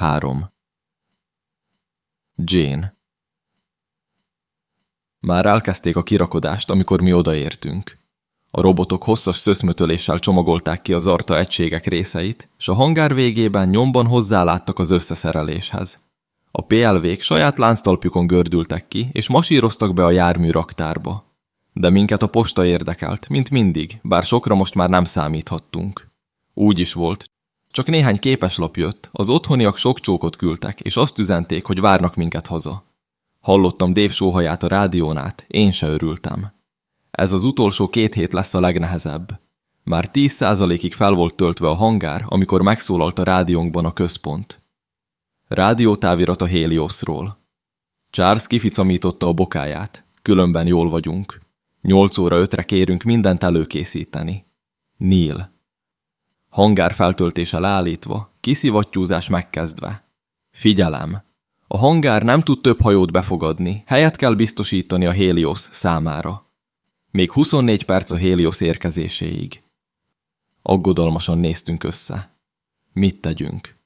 3. Jane Már elkezdték a kirakodást, amikor mi odaértünk. A robotok hosszas szöszmötöléssel csomagolták ki az arta egységek részeit, és a hangár végében nyomban hozzáláttak az összeszereléshez. A PLV-k saját lánctalpjukon gördültek ki, és masíroztak be a jármű raktárba. De minket a posta érdekelt, mint mindig, bár sokra most már nem számíthattunk. Úgy is volt, csak néhány képeslap jött, az otthoniak sok csókot küldtek, és azt üzenték, hogy várnak minket haza. Hallottam Dave sóhaját a rádiónát, én se örültem. Ez az utolsó két hét lesz a legnehezebb. Már 10%-ig fel volt töltve a hangár, amikor megszólalt a rádiónkban a központ. Rádiótávirat a Heliosról. Charles kificamította a bokáját. Különben jól vagyunk. Nyolc óra ötre kérünk mindent előkészíteni. Neil. Hangár feltöltése leállítva, kiszivattyúzás megkezdve. Figyelem! A hangár nem tud több hajót befogadni, helyet kell biztosítani a Helios számára. Még 24 perc a Helios érkezéséig. Aggodalmasan néztünk össze. Mit tegyünk?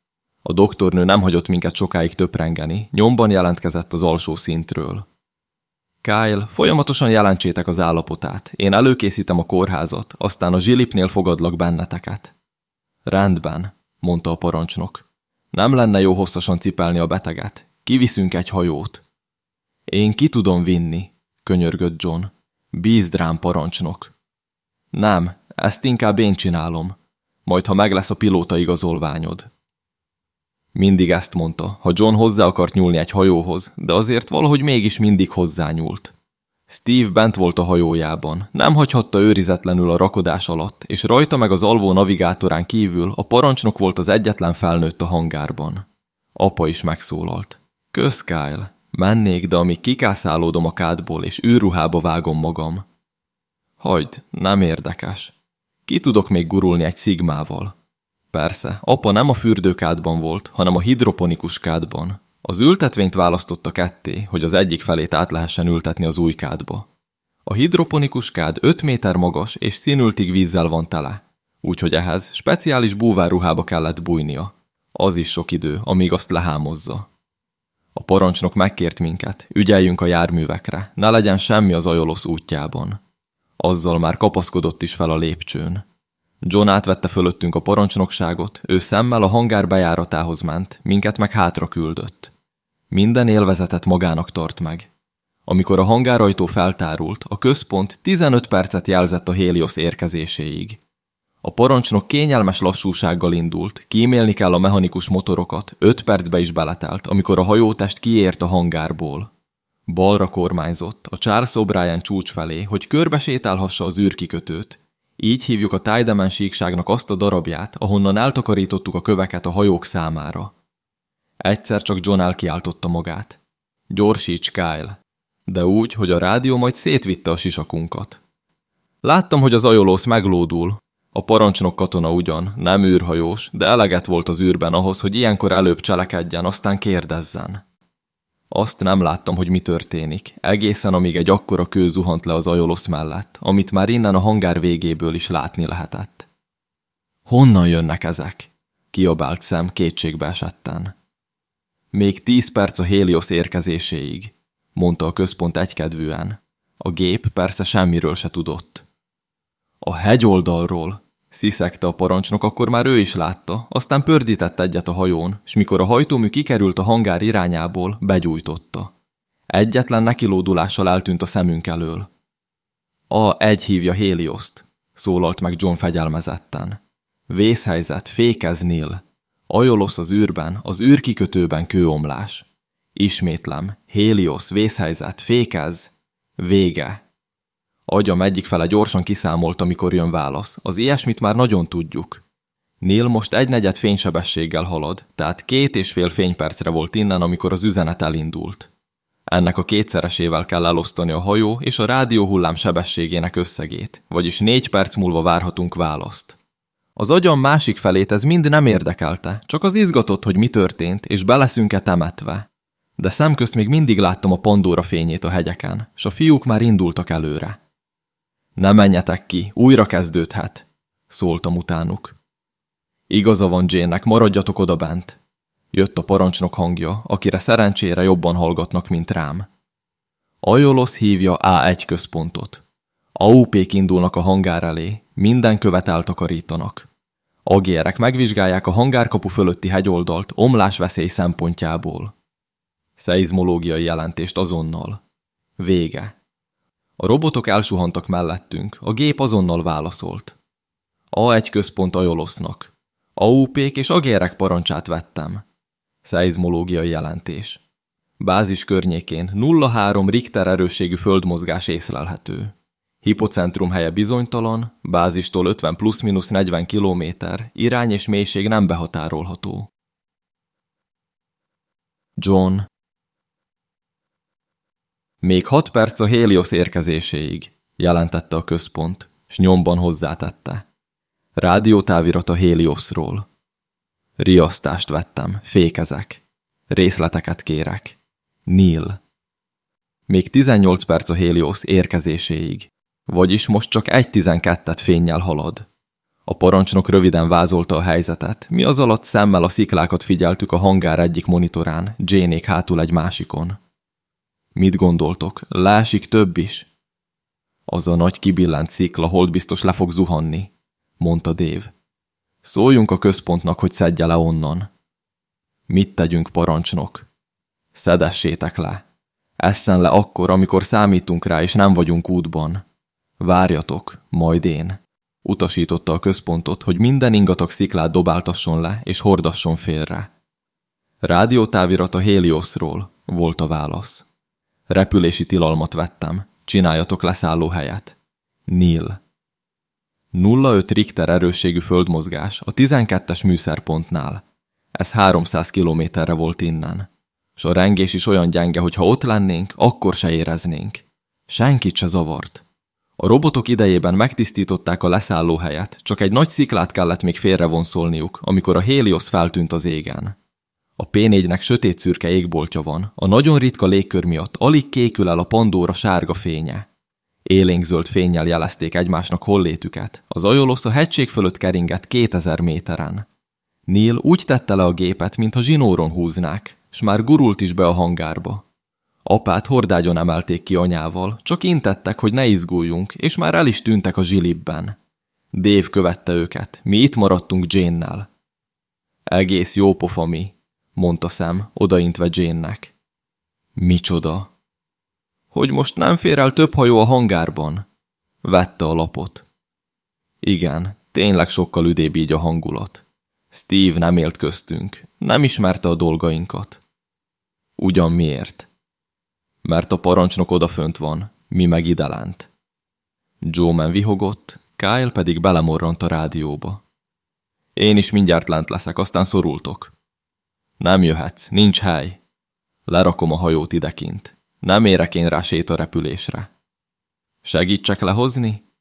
A doktornő nem hagyott minket sokáig töprengeni, nyomban jelentkezett az alsó szintről. Kyle, folyamatosan jelentsétek az állapotát. Én előkészítem a kórházat, aztán a zsilipnél fogadlak benneteket. Rendben, mondta a parancsnok. Nem lenne jó hosszasan cipelni a beteget. Kiviszünk egy hajót. Én ki tudom vinni, könyörgött John. Bízd rám, parancsnok. Nem, ezt inkább én csinálom. Majd, ha meg lesz a pilóta igazolványod. Mindig ezt mondta, ha John hozzá akart nyúlni egy hajóhoz, de azért valahogy mégis mindig hozzányúlt. Steve bent volt a hajójában, nem hagyhatta őrizetlenül a rakodás alatt, és rajta meg az alvó navigátorán kívül a parancsnok volt az egyetlen felnőtt a hangárban. Apa is megszólalt. Kösz, Kyle. Mennék, de amíg kikászálódom a kádból, és űrruhába vágom magam. Hagyd, nem érdekes. Ki tudok még gurulni egy szigmával? Persze, apa nem a fürdőkádban volt, hanem a hidroponikus kádban. Az ültetvényt választotta ketté, hogy az egyik felét át lehessen ültetni az új kádba. A hidroponikus kád 5 méter magas és színültig vízzel van tele, úgyhogy ehhez speciális búvárruhába kellett bújnia. Az is sok idő, amíg azt lehámozza. A parancsnok megkért minket, ügyeljünk a járművekre, ne legyen semmi az ajolosz útjában. Azzal már kapaszkodott is fel a lépcsőn. John átvette fölöttünk a parancsnokságot, ő szemmel a hangár bejáratához ment, minket meg hátra küldött. Minden élvezetet magának tart meg. Amikor a hangárajtó feltárult, a központ 15 percet jelzett a Helios érkezéséig. A parancsnok kényelmes lassúsággal indult, kímélni kell a mechanikus motorokat, 5 percbe is beletelt, amikor a hajótest kiért a hangárból. Balra kormányzott, a Charles O'Brien csúcs felé, hogy körbesétálhassa az űrkikötőt. Így hívjuk a Tiedemann síkságnak azt a darabját, ahonnan eltakarítottuk a köveket a hajók számára. Egyszer csak John elkiáltotta magát. Gyorsíts, Kyle! De úgy, hogy a rádió majd szétvitte a sisakunkat. Láttam, hogy az ajolósz meglódul. A parancsnok katona ugyan, nem űrhajós, de eleget volt az űrben ahhoz, hogy ilyenkor előbb cselekedjen, aztán kérdezzen. Azt nem láttam, hogy mi történik, egészen amíg egy akkora kő zuhant le az ajolosz mellett, amit már innen a hangár végéből is látni lehetett. Honnan jönnek ezek? kiabált szem kétségbe esetten. Még tíz perc a Helios érkezéséig, mondta a központ egykedvűen. A gép persze semmiről se tudott. A hegyoldalról, sziszegte a parancsnok, akkor már ő is látta, aztán pördített egyet a hajón, és mikor a hajtómű kikerült a hangár irányából, begyújtotta. Egyetlen nekilódulással eltűnt a szemünk elől. A egy hívja Hélioszt, szólalt meg John fegyelmezetten. Vészhelyzet, fékez Neil. Ajolosz az űrben, az űrkikötőben kőomlás. Ismétlem, Helios, vészhelyzet, fékez, vége. Agyam egyik fele gyorsan kiszámolt, amikor jön válasz. Az ilyesmit már nagyon tudjuk. Neil most egy negyed fénysebességgel halad, tehát két és fél fénypercre volt innen, amikor az üzenet elindult. Ennek a kétszeresével kell elosztani a hajó és a rádióhullám sebességének összegét, vagyis négy perc múlva várhatunk választ. Az agyam másik felét ez mind nem érdekelte, csak az izgatott, hogy mi történt, és beleszünk-e temetve. De szemközt még mindig láttam a Pandora fényét a hegyeken, s a fiúk már indultak előre. Ne menjetek ki, újra kezdődhet, szóltam utánuk. Igaza van Jane-nek, maradjatok oda bent. Jött a parancsnok hangja, akire szerencsére jobban hallgatnak, mint rám. Ajolosz hívja A1 központot. AUP-k indulnak a hangár elé, minden követ eltakarítanak. Agérek megvizsgálják a hangárkapu fölötti hegyoldalt omlásveszély szempontjából. Szeizmológiai jelentést azonnal. Vége. A robotok elsuhantak mellettünk, a gép azonnal válaszolt. A1 központ Ajolosznak. AUP-k és agérek parancsát vettem. Szeizmológiai jelentés. Bázis környékén 0,3 Richter erősségű földmozgás észlelhető. Hipocentrum helye bizonytalan, bázistól 50 plusz-minusz 40 km, irány és mélység nem behatárolható. John Még hat perc a Helios érkezéséig, jelentette a központ, s nyomban hozzátette. Rádiótávirat a Heliosról. Riasztást vettem, fékezek. Részleteket kérek. Neil. Még 18 perc a Helios érkezéséig. Vagyis most csak egy tizenkettet fényjel halad. A parancsnok röviden vázolta a helyzetet, mi az alatt szemmel a sziklákat figyeltük a hangár egyik monitorán, Jénék hátul egy másikon. Mit gondoltok, lásik több is? Az a nagy kibillent szikla hold biztos le fog zuhanni, mondta Dév. Szóljunk a központnak, hogy szedje le onnan. Mit tegyünk, parancsnok? Szedessétek le. Esszen le akkor, amikor számítunk rá, és nem vagyunk útban. Várjatok, majd én. Utasította a központot, hogy minden ingatag sziklát dobáltasson le, és hordasson félre. Rádiótávirat a Heliosról, volt a válasz. Repülési tilalmat vettem. Csináljatok leszállóhelyet. Nil. 0,5 Richter erősségű földmozgás a 12-es műszerpontnál. Ez 300 kilométerre volt innen. S a rengés is olyan gyenge, hogy ha ott lennénk, akkor se éreznénk. Senkit se zavart. A robotok idejében megtisztították a leszállóhelyet, csak egy nagy sziklát kellett még félrevonszolniuk, amikor a Helios feltűnt az égen. A P4-nek sötét szürke égboltja van, a nagyon ritka légkör miatt alig kékül el a Pandóra sárga fénye. Élénkzöld fényjel jelezték egymásnak hollétüket. Az ajolosz a hegység fölött keringett 2000 méteren. Neil úgy tette le a gépet, mintha zsinóron húznák, s már gurult is be a hangárba. Apát hordágyon emelték ki anyával, csak intettek, hogy ne izguljunk, és már el is tűntek a zsilibben. Dave követte őket, mi itt maradtunk Jane-nel. Egész jó pofa mi, mondta szem, odaintve Jane-nek. Micsoda? Hogy most nem fér el több hajó a hangárban? Vette a lapot. Igen, tényleg sokkal üdébb így a hangulat. Steve nem élt köztünk, nem ismerte a dolgainkat. Ugyan miért? Mert a parancsnok odafönt van, mi meg lent. Joe vihogott, Kyle pedig belemorrant a rádióba. Én is mindjárt lent leszek, aztán szorultok. Nem jöhetsz, nincs hely. Lerakom a hajót idekint. Nem érek én rá repülésre. Segítsek lehozni?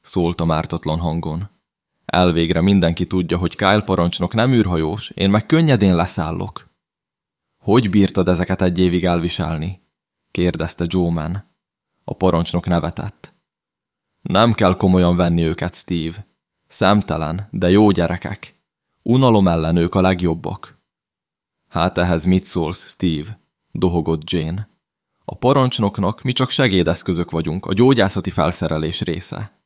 Szólt a mártatlan hangon. Elvégre mindenki tudja, hogy Kyle parancsnok nem űrhajós, én meg könnyedén leszállok. Hogy bírtad ezeket egy évig elviselni? Kérdezte Joe. A parancsnok nevetett. Nem kell komolyan venni őket, Steve. Szemtelen, de jó gyerekek. Unalom ellen ők a legjobbak. Hát ehhez mit szólsz, Steve? dohogott Jane. A parancsnoknak mi csak segédeszközök vagyunk, a gyógyászati felszerelés része.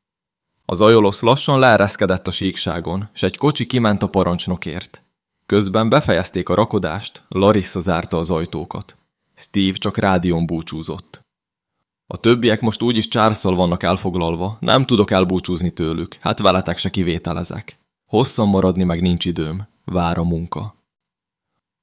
Az ajolosz lassan leereszkedett a síkságon, s egy kocsi kiment a parancsnokért. Közben befejezték a rakodást, Larissa zárta az ajtókat. Steve csak rádión búcsúzott. A többiek most úgyis csárszal vannak elfoglalva, nem tudok elbúcsúzni tőlük, hát veletek se kivételezek. Hosszan maradni meg nincs időm, vár a munka.